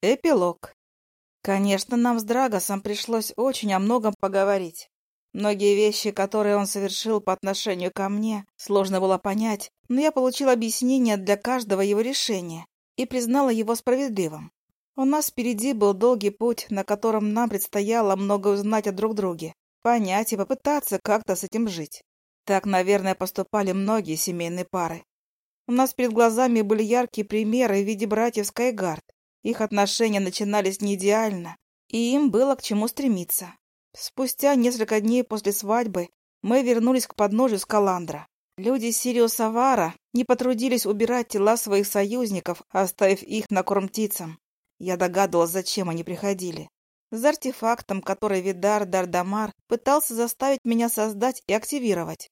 Эпилог. Конечно, нам с Драгосом пришлось очень о многом поговорить. Многие вещи, которые он совершил по отношению ко мне, сложно было понять, но я получил объяснение для каждого его решения и признала его справедливым. У нас впереди был долгий путь, на котором нам предстояло много узнать о друг друге, понять и попытаться как-то с этим жить. Так, наверное, поступали многие семейные пары. У нас перед глазами были яркие примеры в виде братьев Скайгард, их отношения начинались не идеально, и им было к чему стремиться. Спустя несколько дней после свадьбы мы вернулись к подножию Скаландра. Люди Сириуса Вара не потрудились убирать тела своих союзников, оставив их на корм птицам. Я догадывалась, зачем они приходили. За артефактом, который Видар Дардамар пытался заставить меня создать и активировать.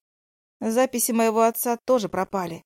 Записи моего отца тоже пропали.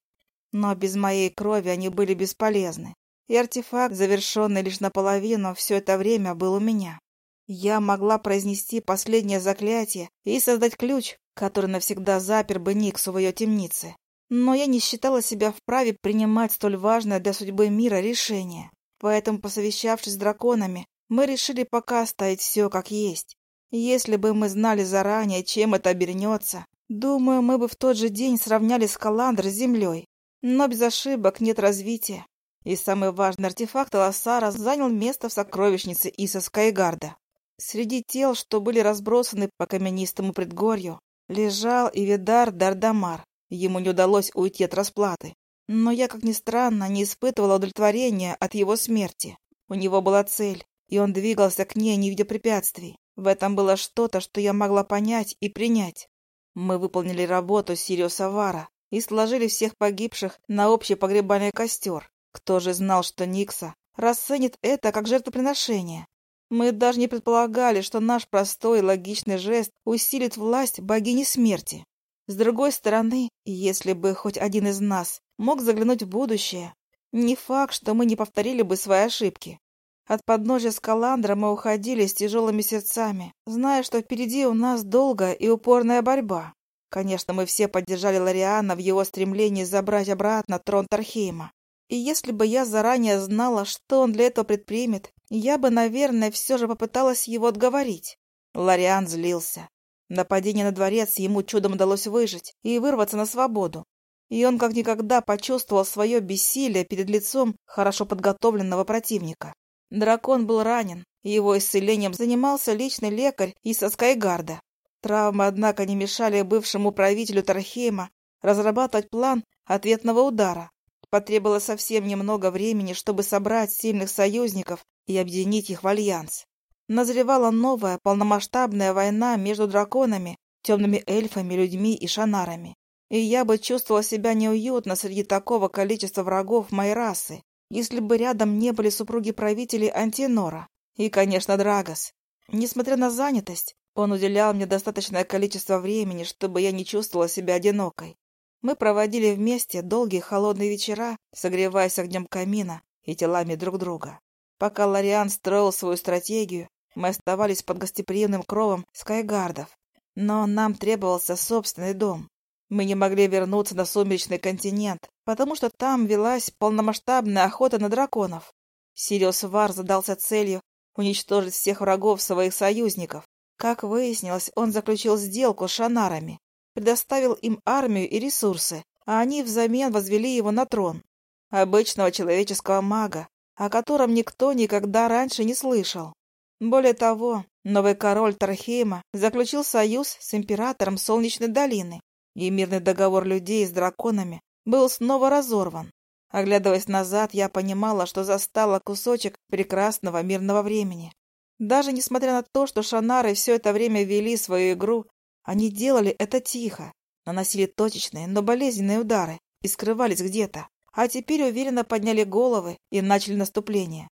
Но без моей крови они были бесполезны и артефакт, завершенный лишь наполовину, все это время был у меня. Я могла произнести последнее заклятие и создать ключ, который навсегда запер бы Никсу в ее темнице. Но я не считала себя вправе принимать столь важное для судьбы мира решение. Поэтому, посовещавшись с драконами, мы решили пока оставить все как есть. Если бы мы знали заранее, чем это обернется, думаю, мы бы в тот же день сравняли Скаландр с землей. Но без ошибок нет развития. И самый важный артефакт Лассара занял место в сокровищнице Иса Скайгарда. Среди тел, что были разбросаны по каменистому предгорью, лежал и Видар Дардамар. Ему не удалось уйти от расплаты. Но я, как ни странно, не испытывала удовлетворения от его смерти. У него была цель, и он двигался к ней, не видя препятствий. В этом было что-то, что я могла понять и принять. Мы выполнили работу Сириуса Вара и сложили всех погибших на общий погребальный костер. Кто же знал, что Никса расценит это как жертвоприношение? Мы даже не предполагали, что наш простой и логичный жест усилит власть богини смерти. С другой стороны, если бы хоть один из нас мог заглянуть в будущее, не факт, что мы не повторили бы свои ошибки. От подножия Скаландра мы уходили с тяжелыми сердцами, зная, что впереди у нас долгая и упорная борьба. Конечно, мы все поддержали Лариана в его стремлении забрать обратно трон Тархейма. И если бы я заранее знала, что он для этого предпримет, я бы, наверное, все же попыталась его отговорить. Лариан злился. Нападение на дворец ему чудом удалось выжить и вырваться на свободу. И он как никогда почувствовал свое бессилие перед лицом хорошо подготовленного противника. Дракон был ранен, его исцелением занимался личный лекарь из Скайгарда. Травмы, однако, не мешали бывшему правителю Тархейма разрабатывать план ответного удара. Потребовалось совсем немного времени, чтобы собрать сильных союзников и объединить их в альянс. Назревала новая полномасштабная война между драконами, темными эльфами, людьми и шанарами. И я бы чувствовала себя неуютно среди такого количества врагов моей расы, если бы рядом не были супруги правителей Антинора и, конечно, Драгос. Несмотря на занятость, он уделял мне достаточное количество времени, чтобы я не чувствовала себя одинокой. Мы проводили вместе долгие холодные вечера, согреваясь огнем камина и телами друг друга. Пока Лориан строил свою стратегию, мы оставались под гостеприимным кровом скайгардов. Но нам требовался собственный дом. Мы не могли вернуться на сумеречный континент, потому что там велась полномасштабная охота на драконов. Сириус Вар задался целью уничтожить всех врагов своих союзников. Как выяснилось, он заключил сделку с шанарами предоставил им армию и ресурсы, а они взамен возвели его на трон. Обычного человеческого мага, о котором никто никогда раньше не слышал. Более того, новый король Тархейма заключил союз с императором Солнечной долины, и мирный договор людей с драконами был снова разорван. Оглядываясь назад, я понимала, что застала кусочек прекрасного мирного времени. Даже несмотря на то, что шанары все это время вели свою игру, они делали это тихо, наносили точечные, но болезненные удары и скрывались где-то, а теперь уверенно подняли головы и начали наступление.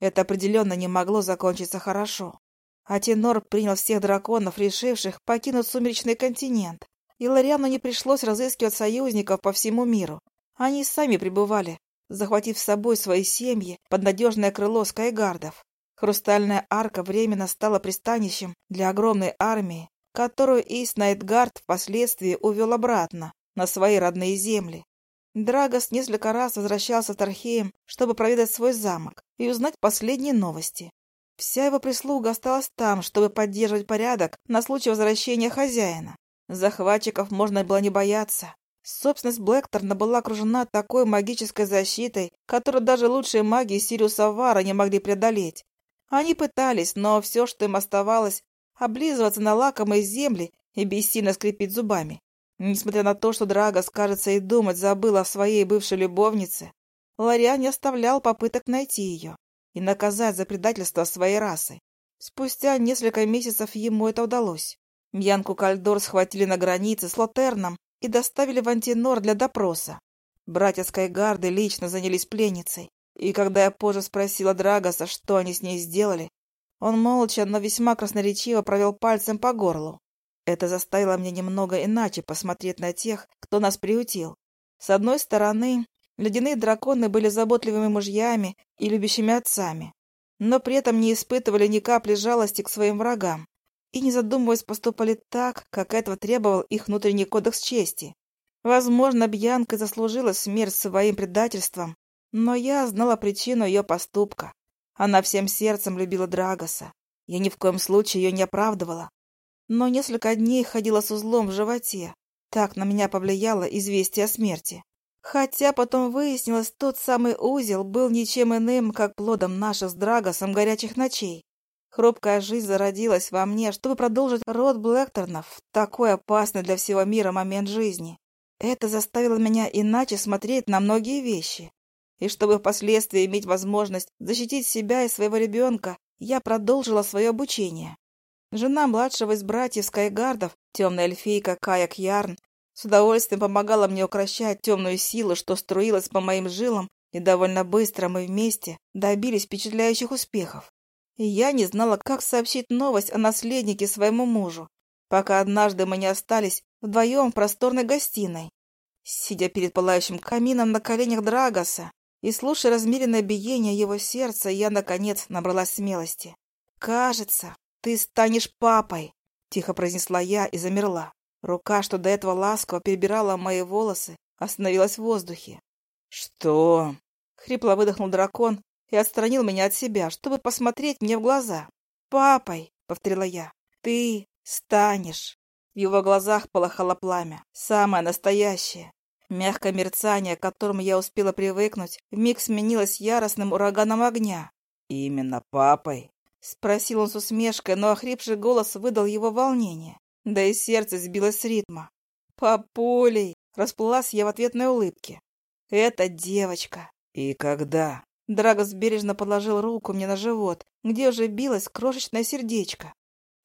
Это определенно не могло закончиться хорошо. Атинор принял всех драконов, решивших покинуть сумеречный континент, и Лориану не пришлось разыскивать союзников по всему миру. Они сами пребывали, захватив с собой свои семьи под надежное крыло скайгардов. Хрустальная арка временно стала пристанищем для огромной армии, которую Ис Найтгард впоследствии увел обратно на свои родные земли. Драгос несколько раз возвращался в Тархеем, чтобы проведать свой замок и узнать последние новости. Вся его прислуга осталась там, чтобы поддерживать порядок на случай возвращения хозяина. Захватчиков можно было не бояться. Собственность Блэкторна была окружена такой магической защитой, которую даже лучшие маги Сириуса Вара не могли преодолеть. Они пытались, но все, что им оставалось, облизываться на лакомые земли и бессильно скрипеть зубами. Несмотря на то, что Драгос, кажется, и думать забыл о своей бывшей любовнице, Лориан не оставлял попыток найти ее и наказать за предательство своей расы. Спустя несколько месяцев ему это удалось. Мьянку Кальдор схватили на границе с Лотерном и доставили в Антинор для допроса. Братья Скайгарды лично занялись пленницей, и когда я позже спросила Драгоса, что они с ней сделали, он молча, но весьма красноречиво провел пальцем по горлу. Это заставило меня немного иначе посмотреть на тех, кто нас приютил. С одной стороны, ледяные драконы были заботливыми мужьями и любящими отцами, но при этом не испытывали ни капли жалости к своим врагам и, не задумываясь, поступали так, как этого требовал их внутренний кодекс чести. Возможно, Бьянка заслужила смерть своим предательством, но я знала причину ее поступка. Она всем сердцем любила Драгоса. Я ни в коем случае ее не оправдывала. Но несколько дней ходила с узлом в животе. Так на меня повлияло известие о смерти. Хотя потом выяснилось, тот самый узел был ничем иным, как плодом наших с Драгосом горячих ночей. Хрупкая жизнь зародилась во мне, чтобы продолжить род Блэкторнов такой опасный для всего мира момент жизни. Это заставило меня иначе смотреть на многие вещи. И чтобы впоследствии иметь возможность защитить себя и своего ребенка, я продолжила свое обучение. Жена младшего из братьев Скайгардов, темная эльфийка Кая Кьярн, с удовольствием помогала мне укращать темную силу, что струилась по моим жилам, и довольно быстро мы вместе добились впечатляющих успехов и я не знала, как сообщить новость о наследнике своему мужу, пока однажды мы не остались вдвоем в просторной гостиной. Сидя перед пылающим камином на коленях Драгоса и слушая размеренное биение его сердца, я, наконец, набралась смелости. «Кажется, ты станешь папой», — тихо произнесла я и замерла. Рука, что до этого ласково перебирала мои волосы, остановилась в воздухе. «Что?» — хрипло выдохнул дракон, и отстранил меня от себя, чтобы посмотреть мне в глаза. «Папой», — повторила я, — «ты станешь». В его глазах полыхало пламя, самое настоящее. Мягкое мерцание, к которому я успела привыкнуть, вмиг сменилось яростным ураганом огня. «Именно папой?» — спросил он с усмешкой, но охрипший голос выдал его волнение. Да и сердце сбилось с ритма. «Папулей!» — расплылась я в ответной улыбке. «Это девочка». «И когда?» Драгос бережно положил руку мне на живот, где уже билось крошечное сердечко.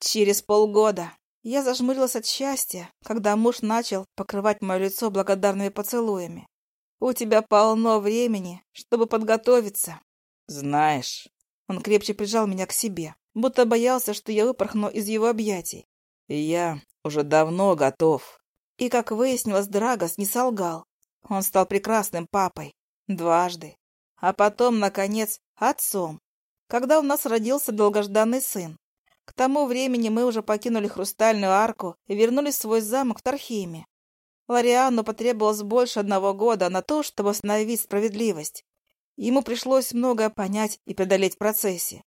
Через полгода я зажмурилась от счастья, когда муж начал покрывать мое лицо благодарными поцелуями. «У тебя полно времени, чтобы подготовиться». «Знаешь...» Он крепче прижал меня к себе, будто боялся, что я выпорхну из его объятий. «Я уже давно готов». И, как выяснилось, Драгос не солгал. Он стал прекрасным папой. Дважды а потом, наконец, отцом, когда у нас родился долгожданный сын. К тому времени мы уже покинули Хрустальную арку и вернулись в свой замок в Тархиме. Лориану потребовалось больше одного года на то, чтобы остановить справедливость. Ему пришлось многое понять и преодолеть в процессе.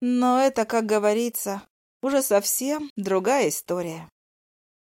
Но это, как говорится, уже совсем другая история.